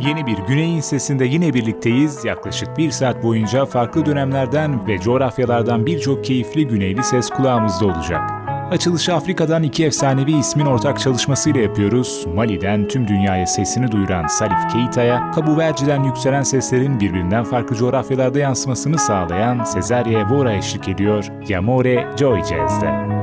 Yeni bir Güney'in sesinde yine birlikteyiz. Yaklaşık bir saat boyunca farklı dönemlerden ve coğrafyalardan birçok keyifli güneyli ses kulağımızda olacak. Açılışı Afrika'dan iki efsanevi ismin ortak çalışmasıyla yapıyoruz. Mali'den tüm dünyaya sesini duyuran Salif Keita'ya, Cabo Verde'den yükselen seslerin birbirinden farklı coğrafyalarda yansımasını sağlayan Cesaria Evora eşlik ediyor Yamore Joy Jazz'de.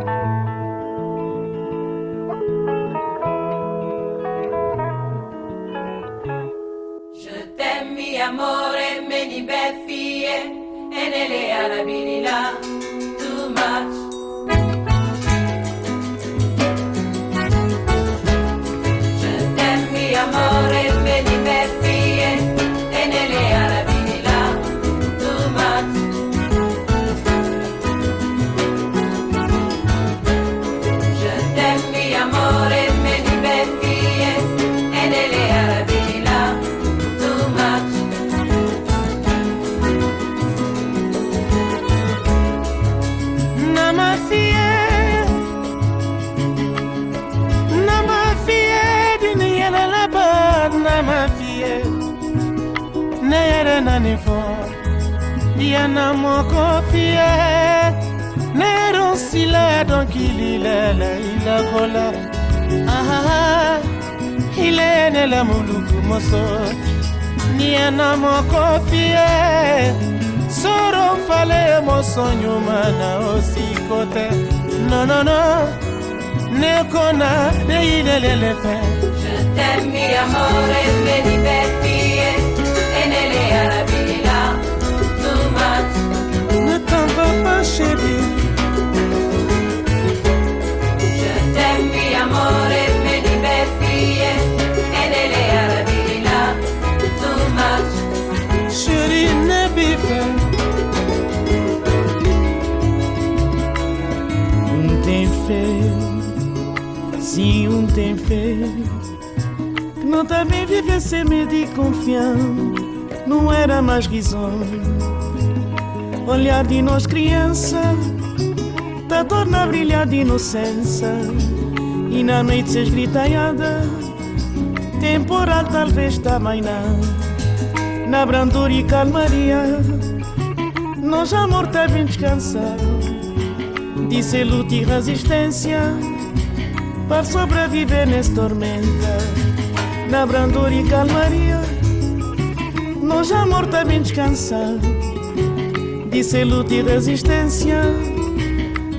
Neilelele fe Je t'aime mi amore, vedi per fie, e nelle arabi pas chérie. Je t'aime, mi amore, me divertie, e nelle arabilla, too much. Chérie, ne. Tem fé. Que não também viver sem medo e confiança, não era mais risonho olhar de nós criança, da dor na brilha de inocência, e na noite se esgritaiada, temporal talvez também não, na brandura e calmaria, nós amor tá bem descansado, disse luta e resistência, para sobreviver nessa tormenta, na brandura e calmaria, nós amor tá bem descansado Disse luta e resistência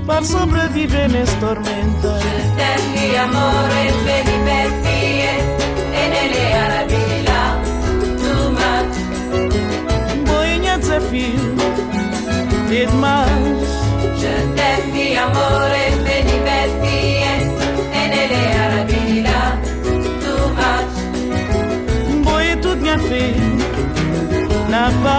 para sobreviver nessa tormenta. Certelli amore per libertie e nelle arabi là too much. Boinha desafio e demais. Amore per libertie e nelle Boye tout mwen fe Na pa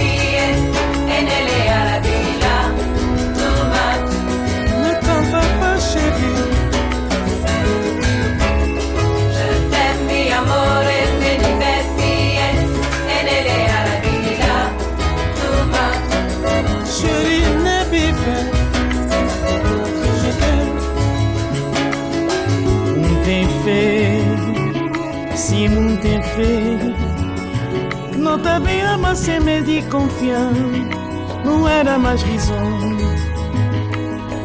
Bem ama sem medo e confiar. Não era mais risonho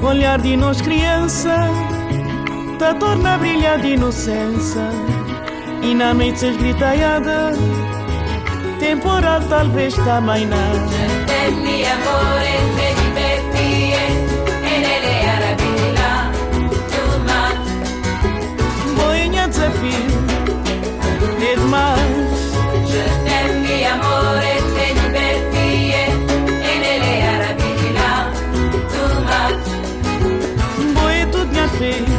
olhar de nós criança, da torna a brilhar de inocência, e na mente se esgritaiada, temporal talvez também não. Mi amore, see.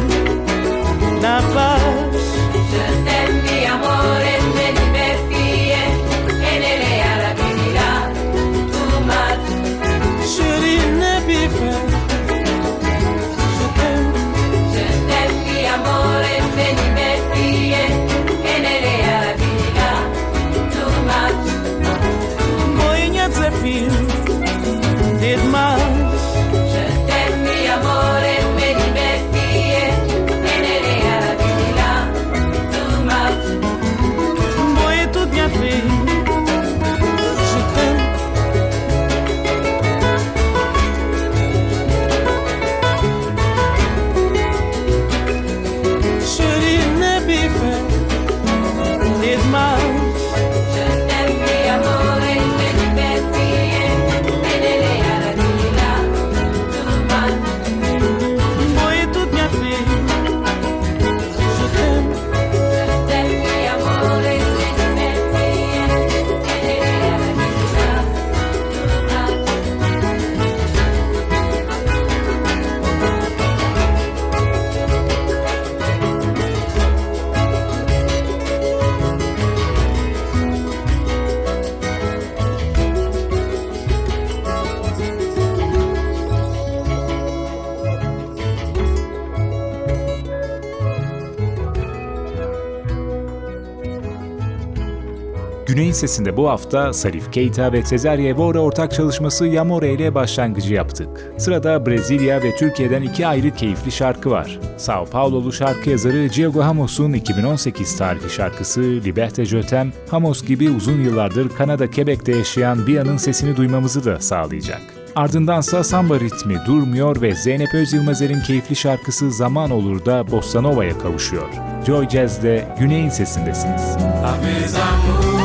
Güney'in sesinde bu hafta Salif Keita ve Cesare Evora ortak çalışması Yamore ile başlangıcı yaptık. Sırada Brezilya ve Türkiye'den iki ayrı keyifli şarkı var. Sao Paulo'lu şarkı yazarı Diego Hamos'un 2018 tarihli şarkısı Liberte Jötem, Hamos gibi uzun yıllardır Kanada Quebec'te yaşayan Bia'nın sesini duymamızı da sağlayacak. Ardındansa samba ritmi durmuyor ve Zeynep Özyılmazer'in keyifli şarkısı Zaman Olur da Bossa Nova'ya kavuşuyor. Joy Jazz'de Güney'in sesindesiniz. Akıp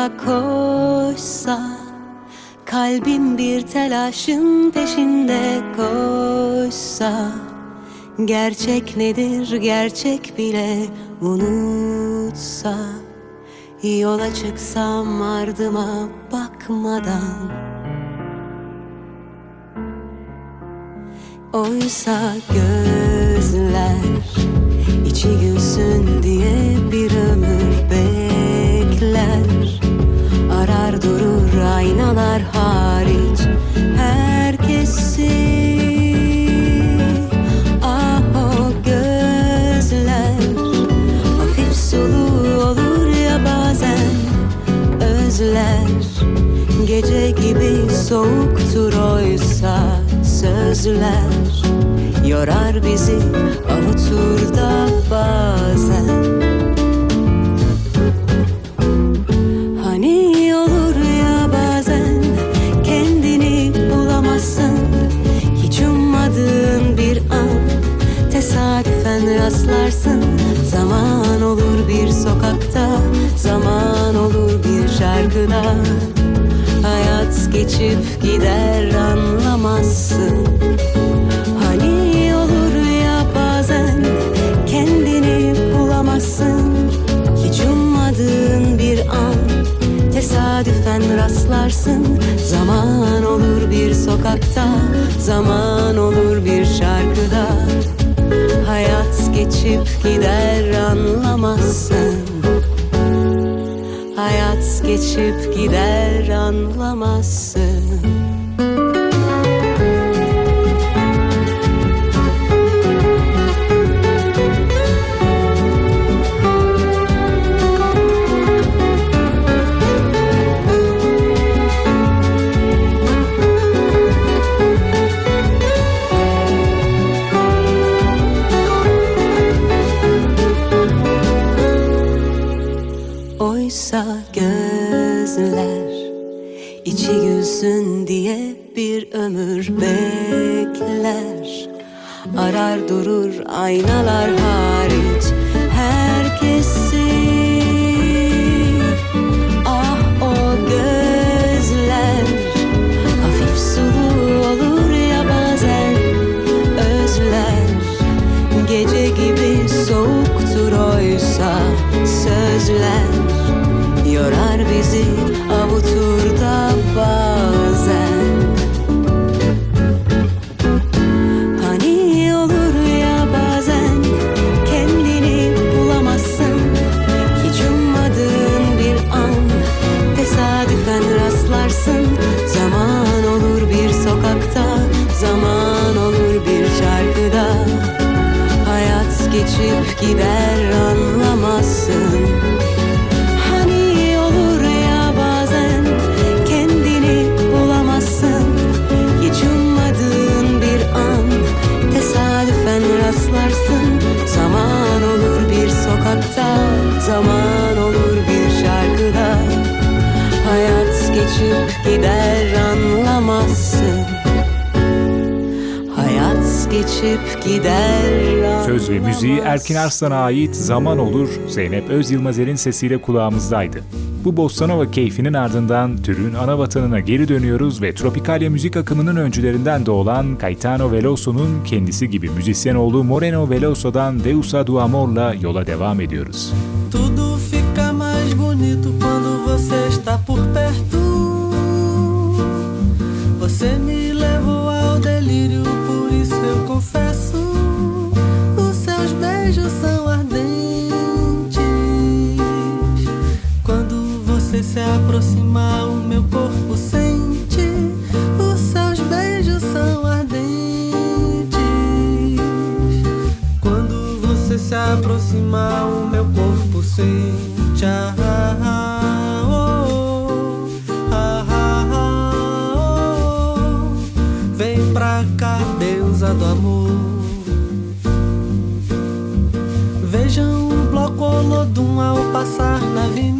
Sonra koşsa Kalbim bir telaşın peşinde koşsa Gerçek nedir gerçek bile unutsa Yola çıksam ardıma bakmadan. Oysa gözler içi gülsün diye bir ömür bekler Arar durur aynalar hariç herkesi. Ah o gözler hafif sulu olur ya bazen özler. Gece gibi soğuktur oysa sözler. Yorar bizi avutur da bazen rastlarsın Zaman olur bir sokakta, zaman olur bir şarkı şarkıda. Hayat geçip gider anlamazsın. Hani olur ya bazen kendini bulamazsın. Hiç ummadığın bir an tesadüfen rastlarsın. Zaman olur bir sokakta, zaman olur bir şarkıda. Hayat geçip gider anlamazsın. Hayat geçip gider anlamazsın Geçip gider anlamazsın Hayat geçip gider Söz ve müziği Erkin Arslan'a ait Zaman Olur Zeynep Öz Yılmazer'in sesiyle kulağımızdaydı. Bu Bossa Nova keyfinin ardından türün ana vatanına geri dönüyoruz ve Tropicalia müzik akımının öncülerinden de olan Caetano Veloso'nun kendisi gibi müzisyen olduğu Moreno Veloso'dan Deusa do Amor'la yola devam ediyoruz. Tudo fica mais bonito quando você está aproxima, o meu corpo sente. Os seus beijos são ardentes. Quando você se aproxima, o meu corpo sente. Ah, ah, ah, oh, ah, ah, ah, oh. Deusa do amor. Vejam o bloco Olodum ao passar na avenida.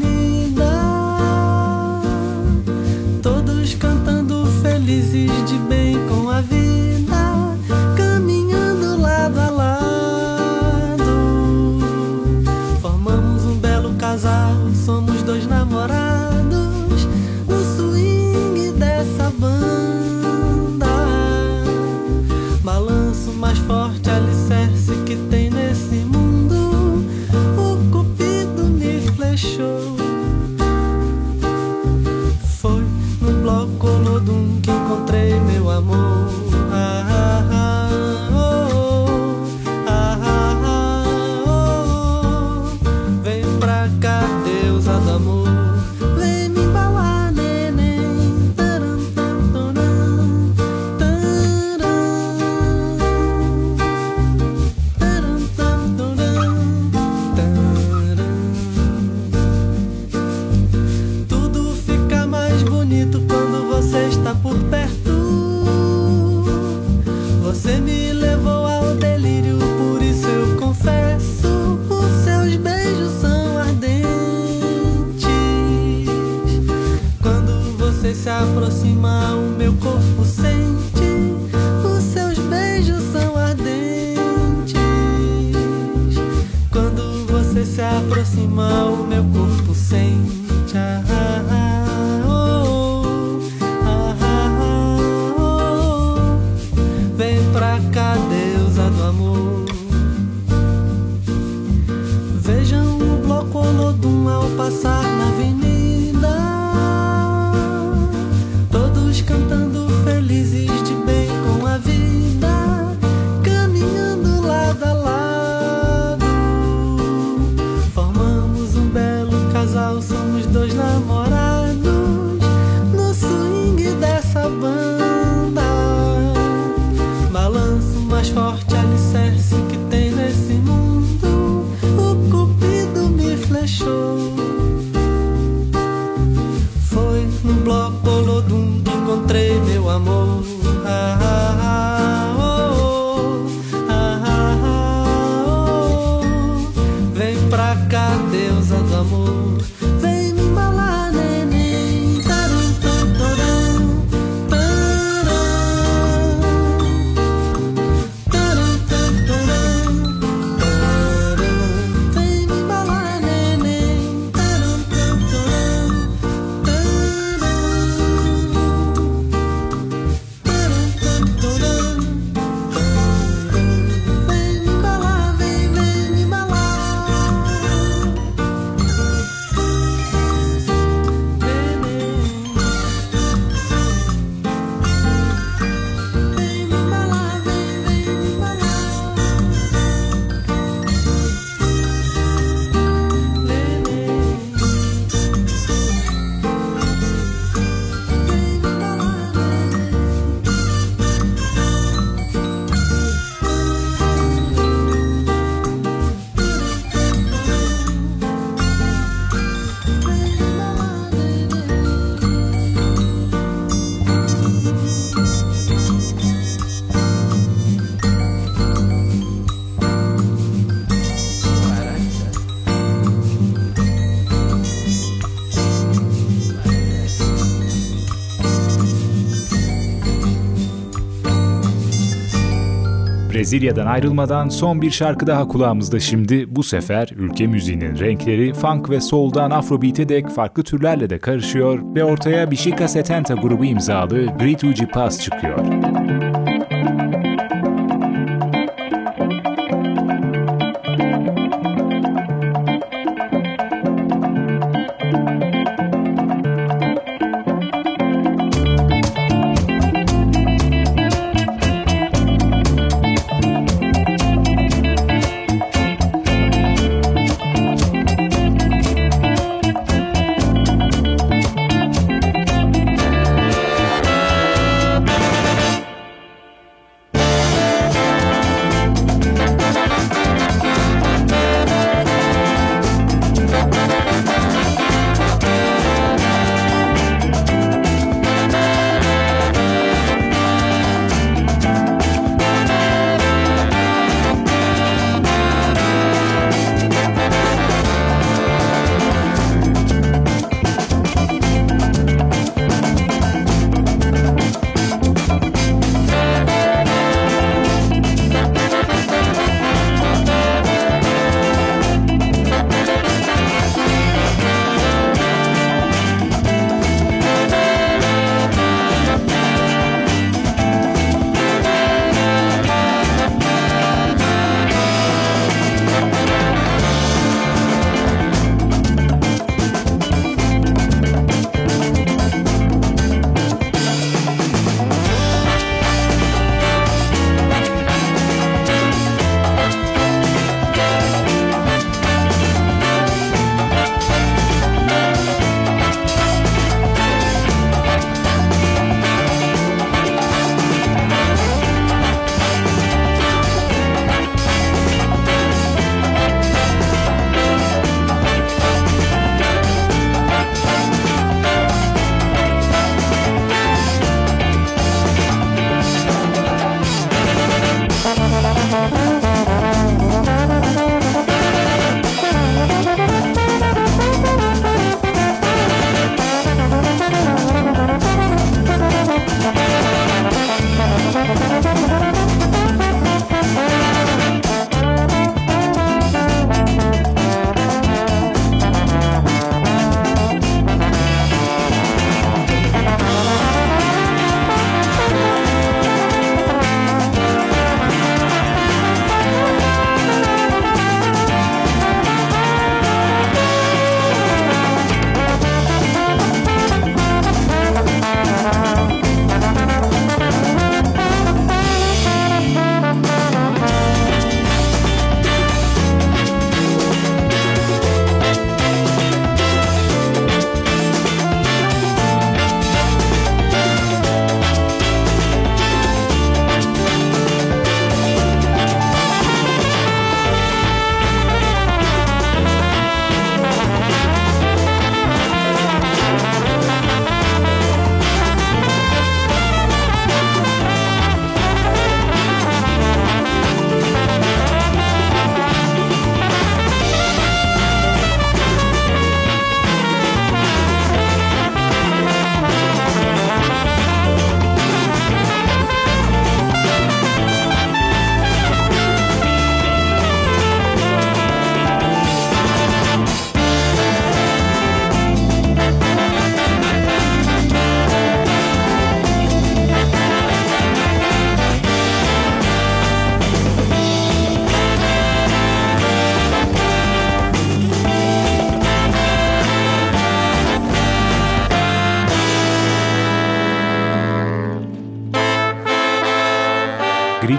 Brezilya'dan ayrılmadan son bir şarkı daha kulağımızda şimdi. Bu sefer ülke müziğinin renkleri funk ve soul'dan afrobeat'e dek farklı türlerle de karışıyor ve ortaya Bishika Setenta grubu imzalı Grituji Pass çıkıyor.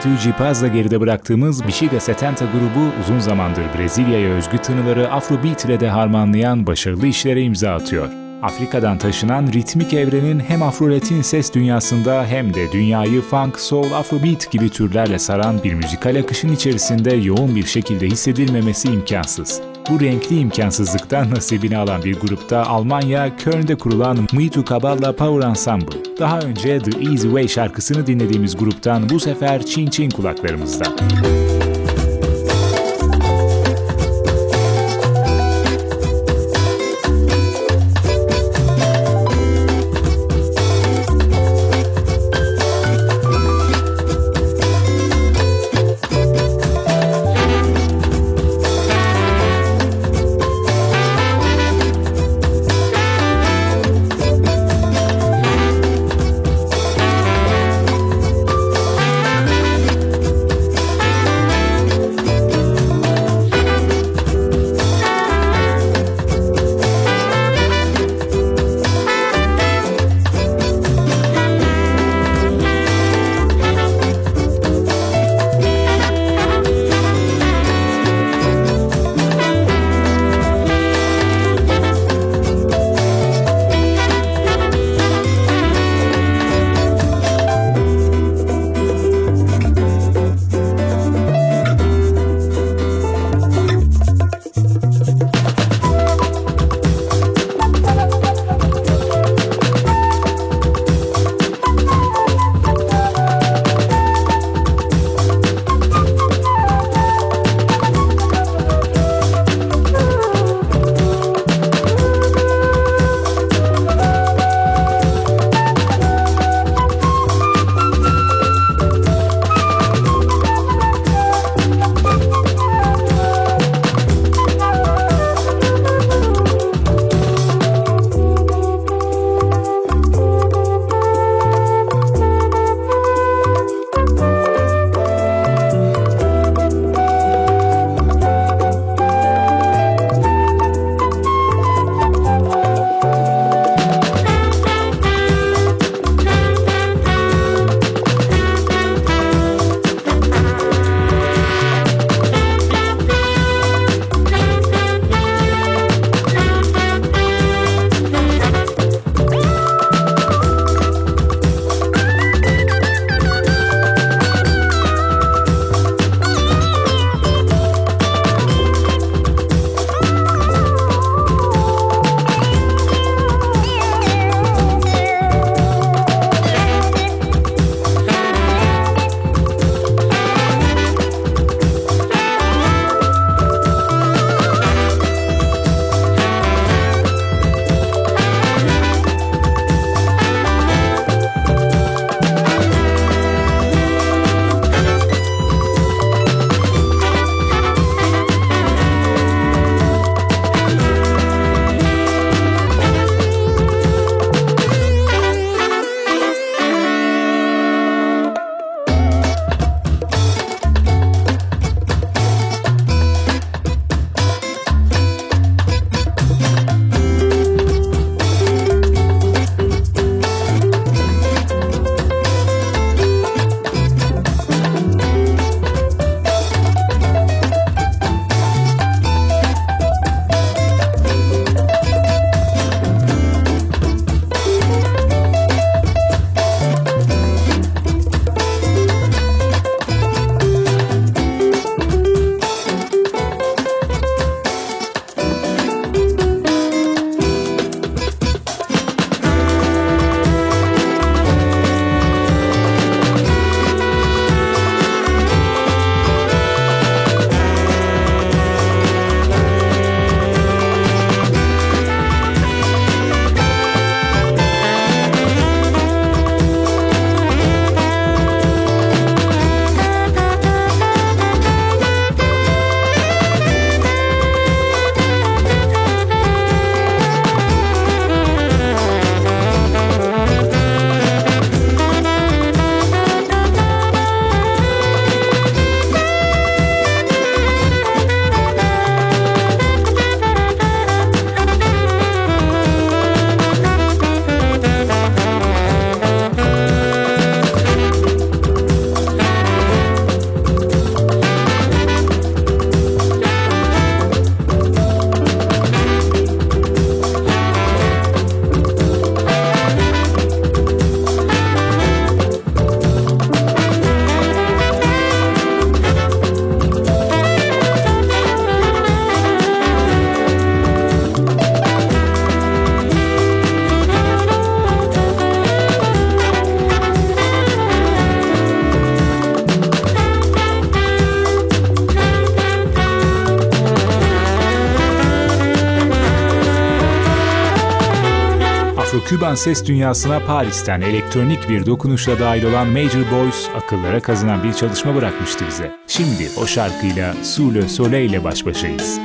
Grito de Paz'la geride bıraktığımız Bexiga Setenta grubu uzun zamandır Brezilya'ya özgü tınıları Afrobeat ile de harmanlayan başarılı işlere imza atıyor. Afrika'dan taşınan ritmik evrenin hem Afro-Latin ses dünyasında hem de dünyayı funk, soul, afrobeat gibi türlerle saran bir müzikal akışın içerisinde yoğun bir şekilde hissedilmemesi imkansız. Bu renkli imkansızlıktan nasibini alan bir grupta Almanya, Köln'de kurulan Muito Kaballa Power Ensemble. Daha önce The Easy Way şarkısını dinlediğimiz gruptan bu sefer Çin Çin kulaklarımızda. Küban ses dünyasına Paris'ten elektronik bir dokunuşla dahil olan Major Boys akıllara kazınan bir çalışma bırakmıştı bize. Şimdi o şarkıyla Sous le Soleil ile baş başayız.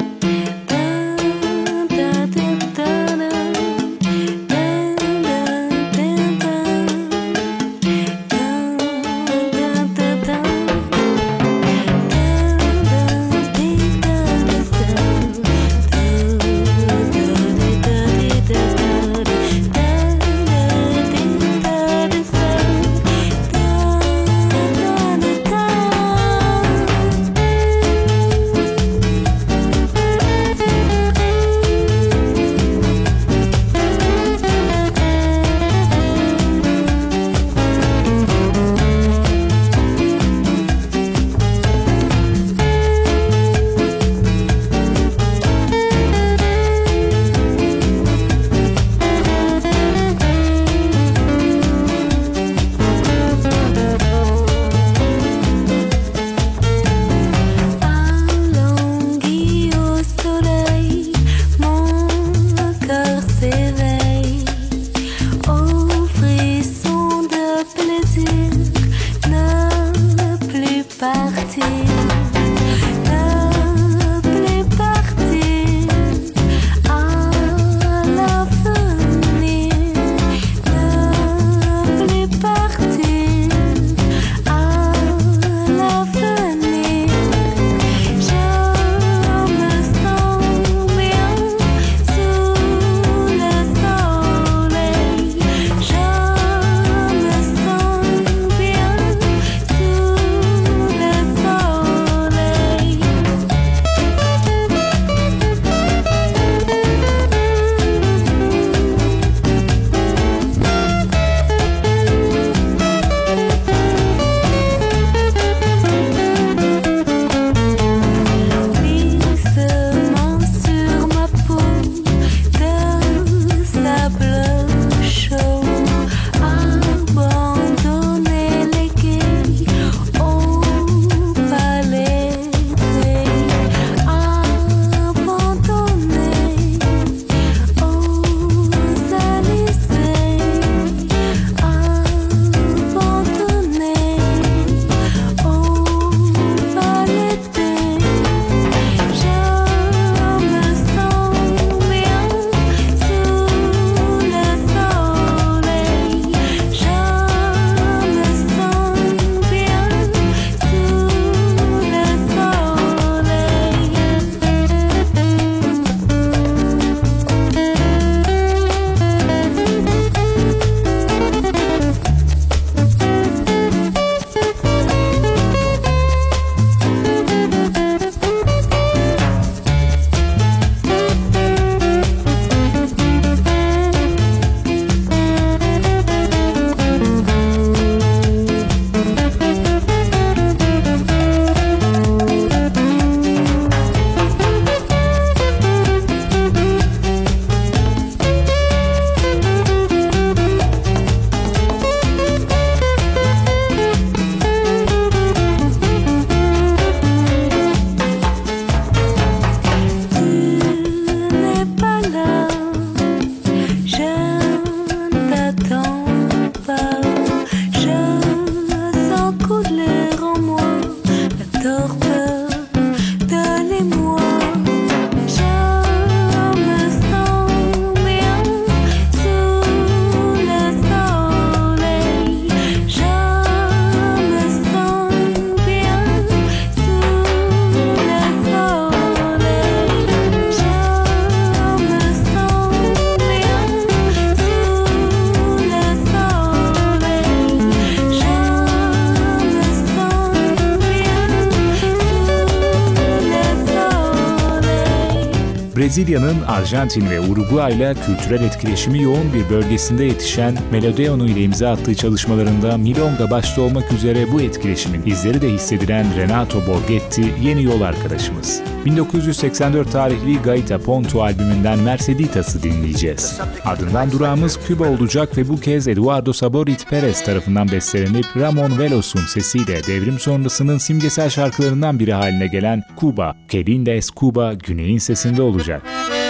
Brezilya'nın Arjantin ve Uruguay ile kültürel etkileşimi yoğun bir bölgesinde yetişen Melodeonu ile imza attığı çalışmalarında Milonga başta olmak üzere bu etkileşimin izleri de hissedilen Renato Borghetti yeni yol arkadaşımız. 1984 tarihli Gaita Ponto albümünden Merceditas'ı dinleyeceğiz. Ardından durağımız Küba olacak ve bu kez Eduardo Saborit Perez tarafından bestelenip Ramon Velos'un sesiyle devrim sonrasının simgesel şarkılarından biri haline gelen Cuba, Kelindes Cuba Güney'in sesinde olacak. Thank you.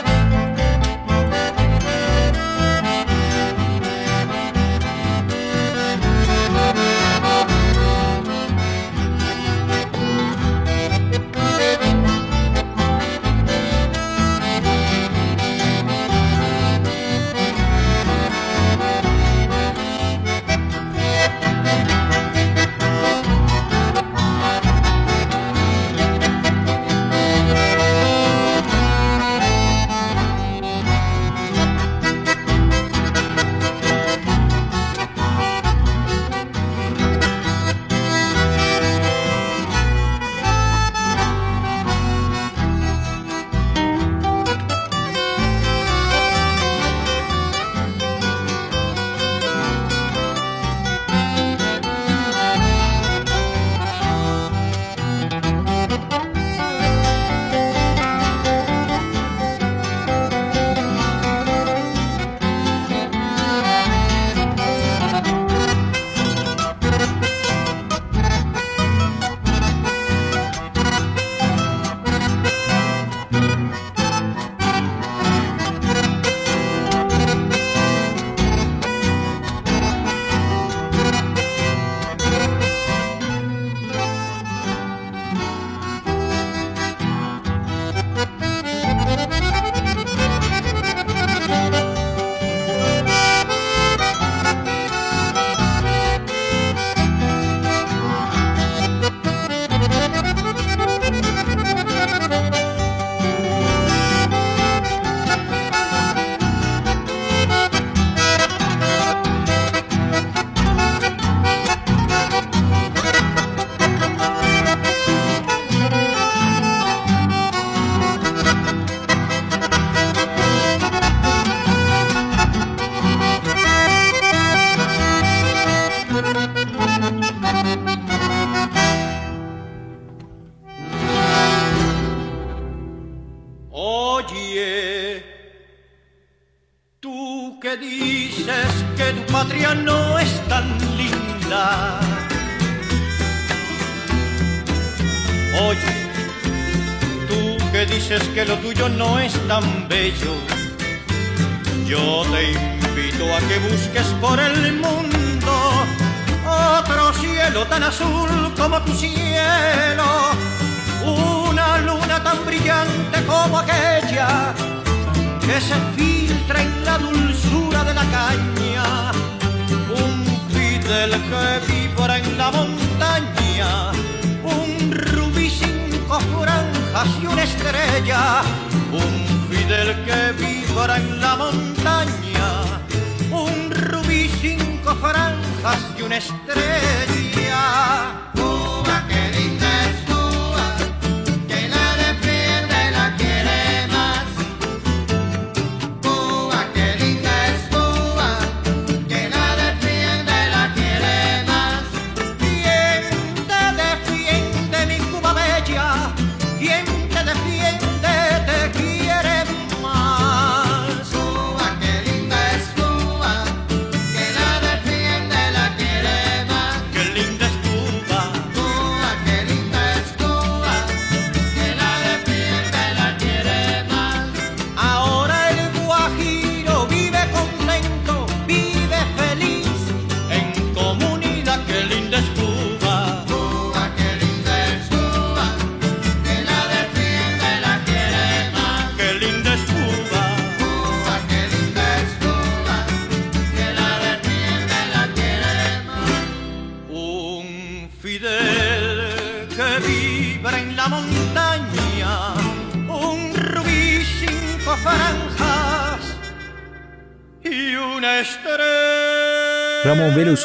Franjas y una estrella.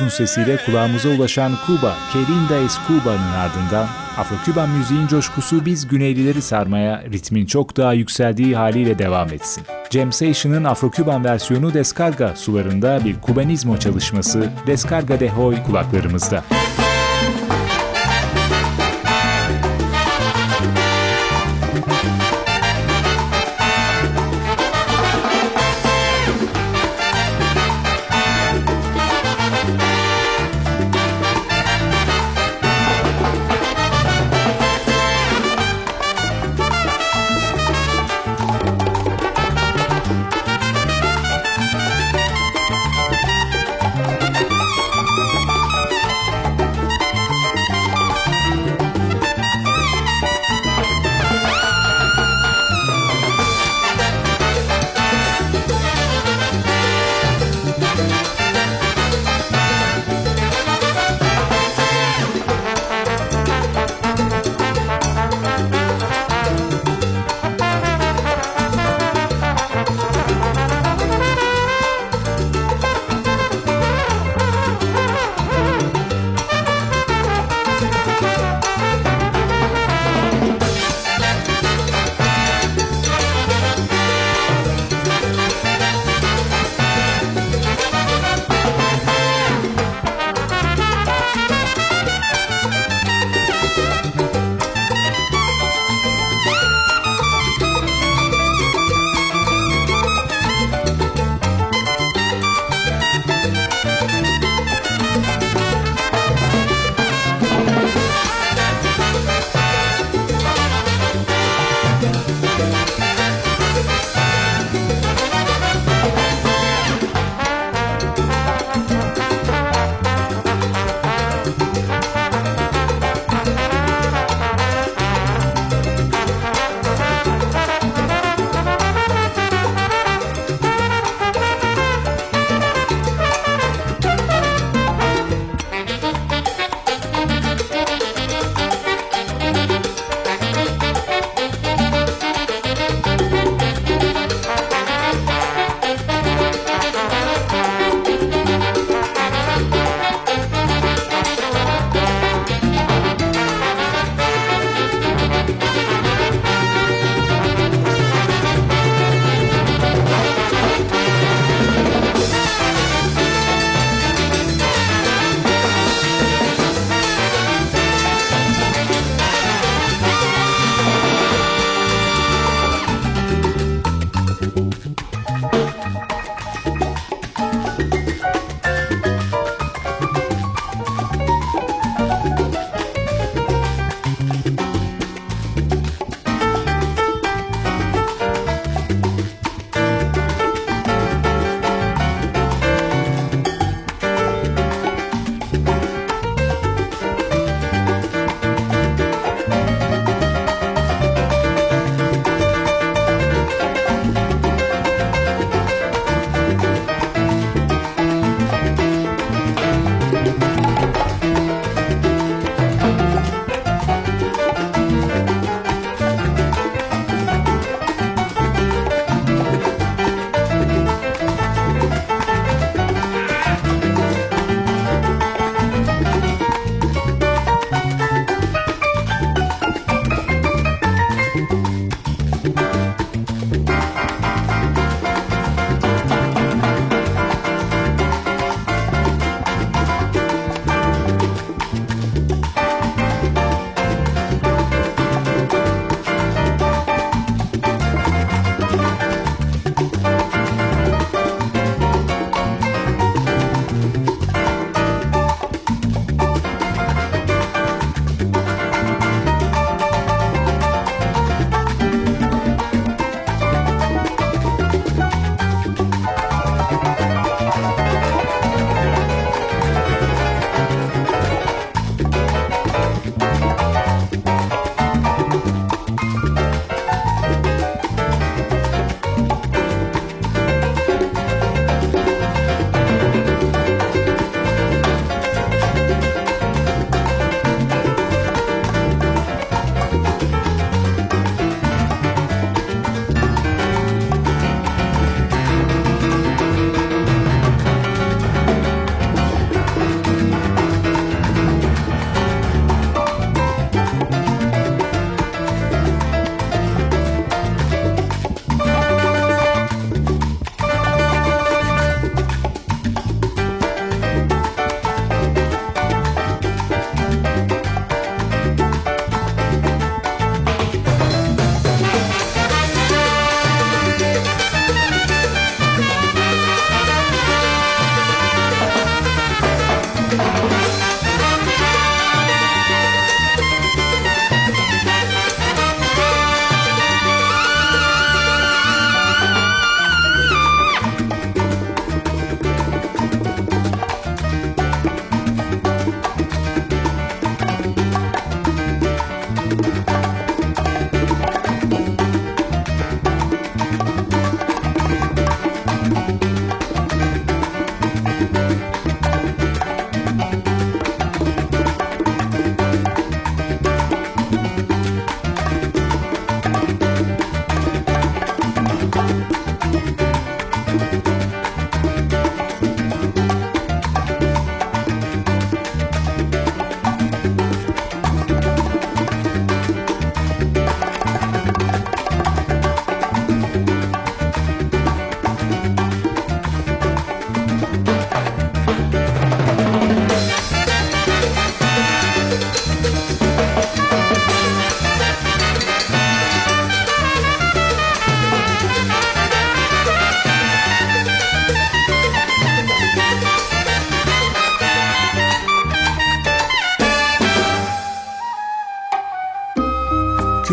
Velos'un sesiyle kulağımıza ulaşan Cuba, Querinda es Cuba'nın ardından Afro-Küban müziğin coşkusu biz Güneylileri sarmaya ritmin çok daha yükseldiği haliyle devam etsin. Jam Session'ın Afro-Küban versiyonu Descarga sularında bir Kubanizmo çalışması Descarga de Hoy kulaklarımızda.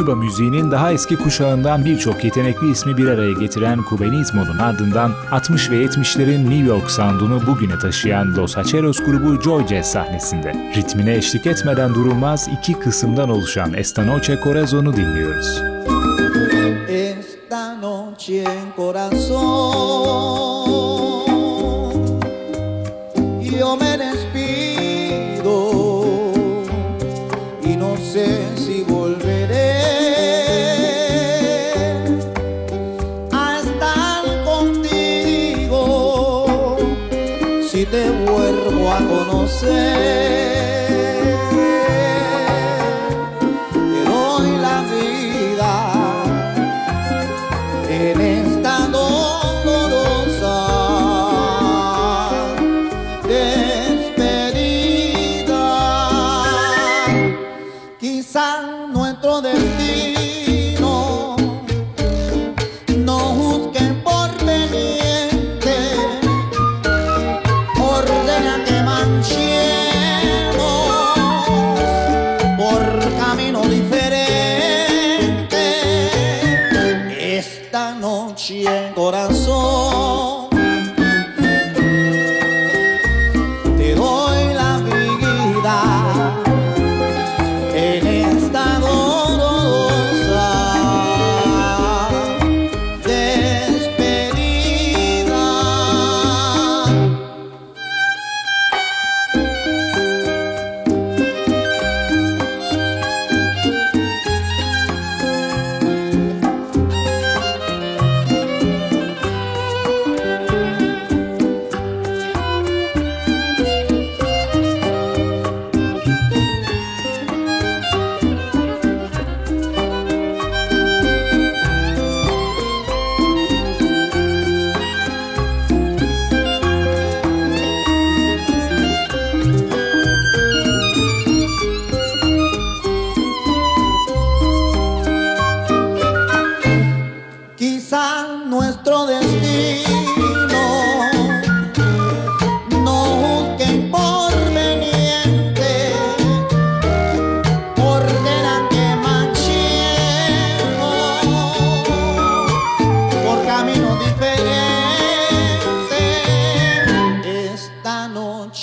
Küba müziğinin daha eski kuşağından birçok yetenekli ismi bir araya getiren Kubanizmo'nun ardından 60 ve 70'lerin New York sound'unu bugüne taşıyan Los Hacheros grubu Joy Jazz sahnesinde. Ritmine eşlik etmeden durulmaz iki kısımdan oluşan Esta Corazon'u dinliyoruz.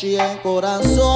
así el corazón.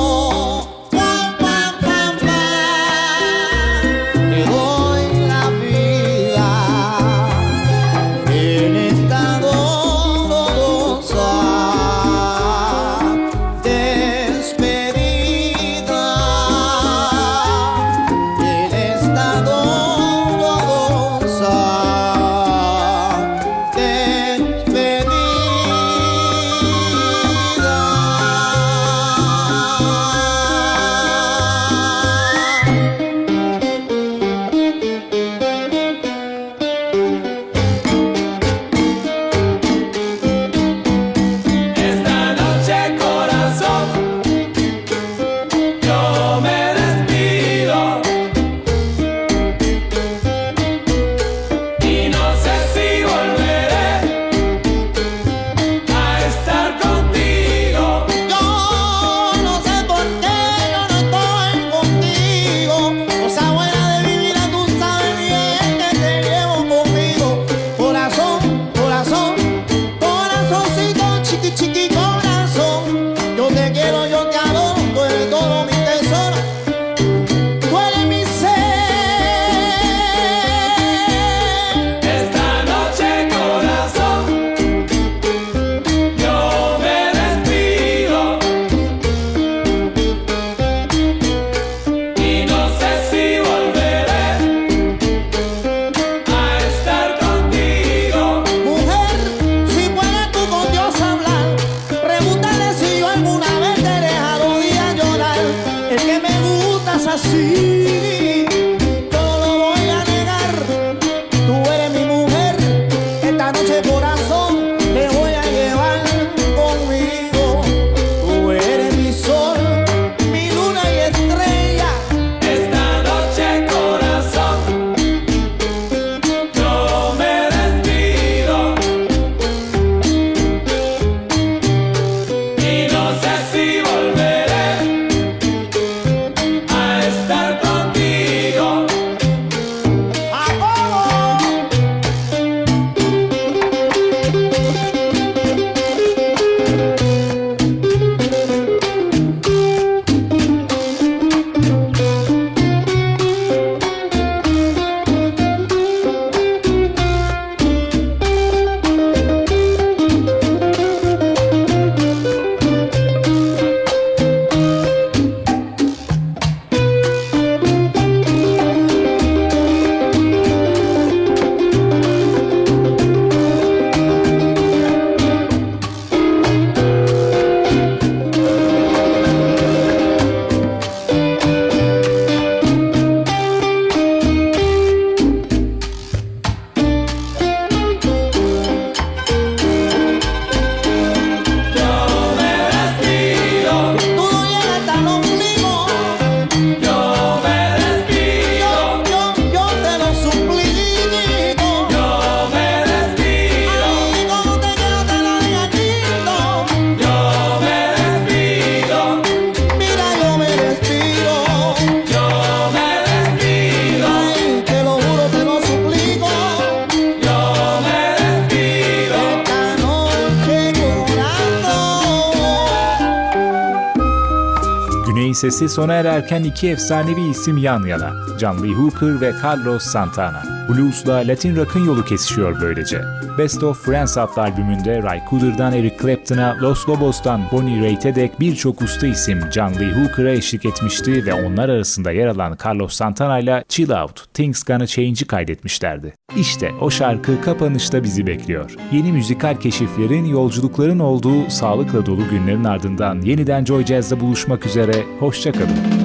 Lisesi sona ererken iki efsanevi isim yan yana, John Lee Hooker ve Carlos Santana. Blues'la Latin Rock'ın yolu kesişiyor böylece. Best of Friends adlı albümünde Ray Cooder'dan Eric Clapton'a, Los Lobos'tan Bonnie Raitt'e dek birçok usta isim John Lee Hooker'a eşlik etmişti ve onlar arasında yer alan Carlos Santana ile Chill Out, Things Gonna Change'i kaydetmişlerdi. İşte o şarkı kapanışta bizi bekliyor. Yeni müzikal keşiflerin, yolculukların olduğu sağlıkla dolu günlerin ardından yeniden Joy Jazz'da buluşmak üzere, hoşçakalın.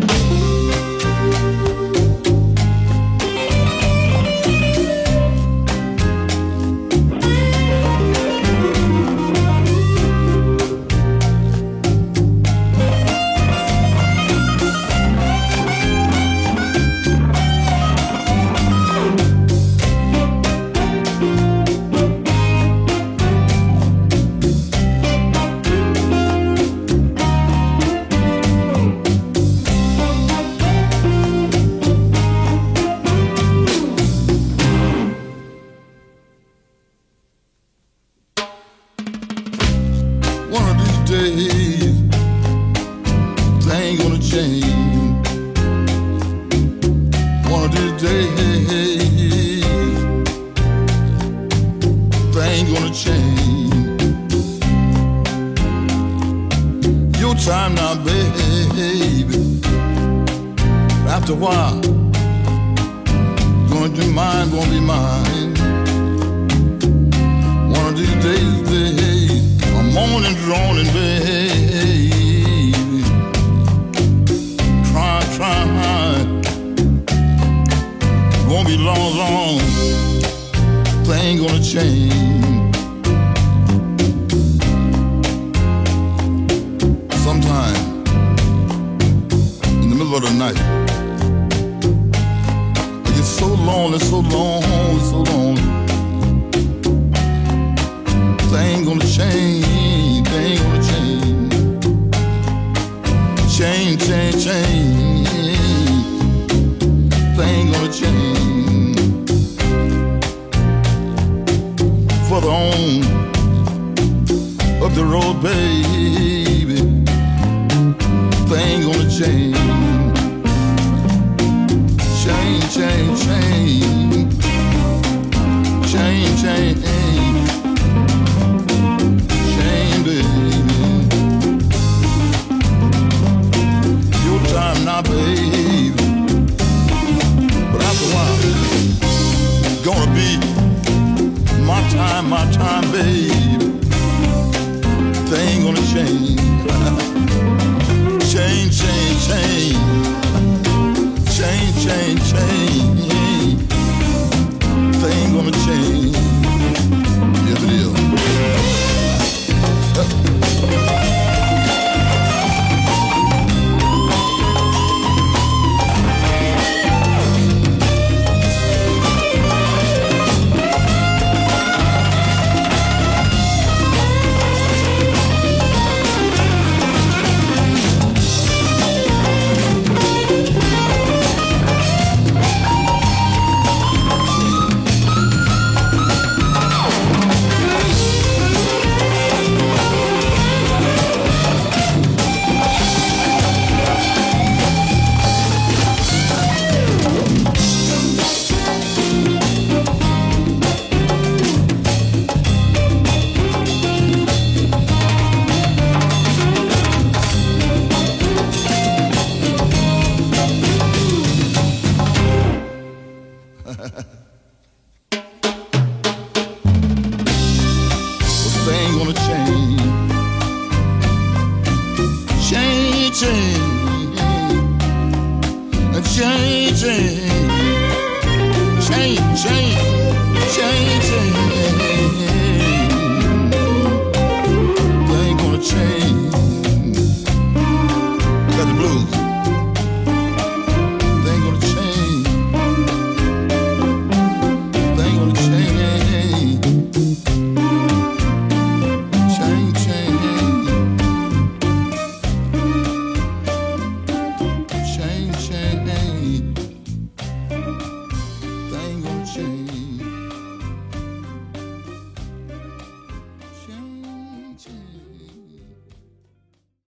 time now, baby. After a while, gonna do mine, won't be mine. One of these days, baby, I'm moaning, droning, baby. Try, try, won't be long, long. Thing gonna change. lonely, so lonely, so long. They ain't gonna change, they ain't gonna change. Change, change, change. They ain't gonna change. For the home of the road, baby. They ain't gonna change change, change, change, change, change, baby. Your time now, baby. But after a while, it's gonna be my time, my time, baby. Thing gonna change, change, change, change change, change. Thing gonna change.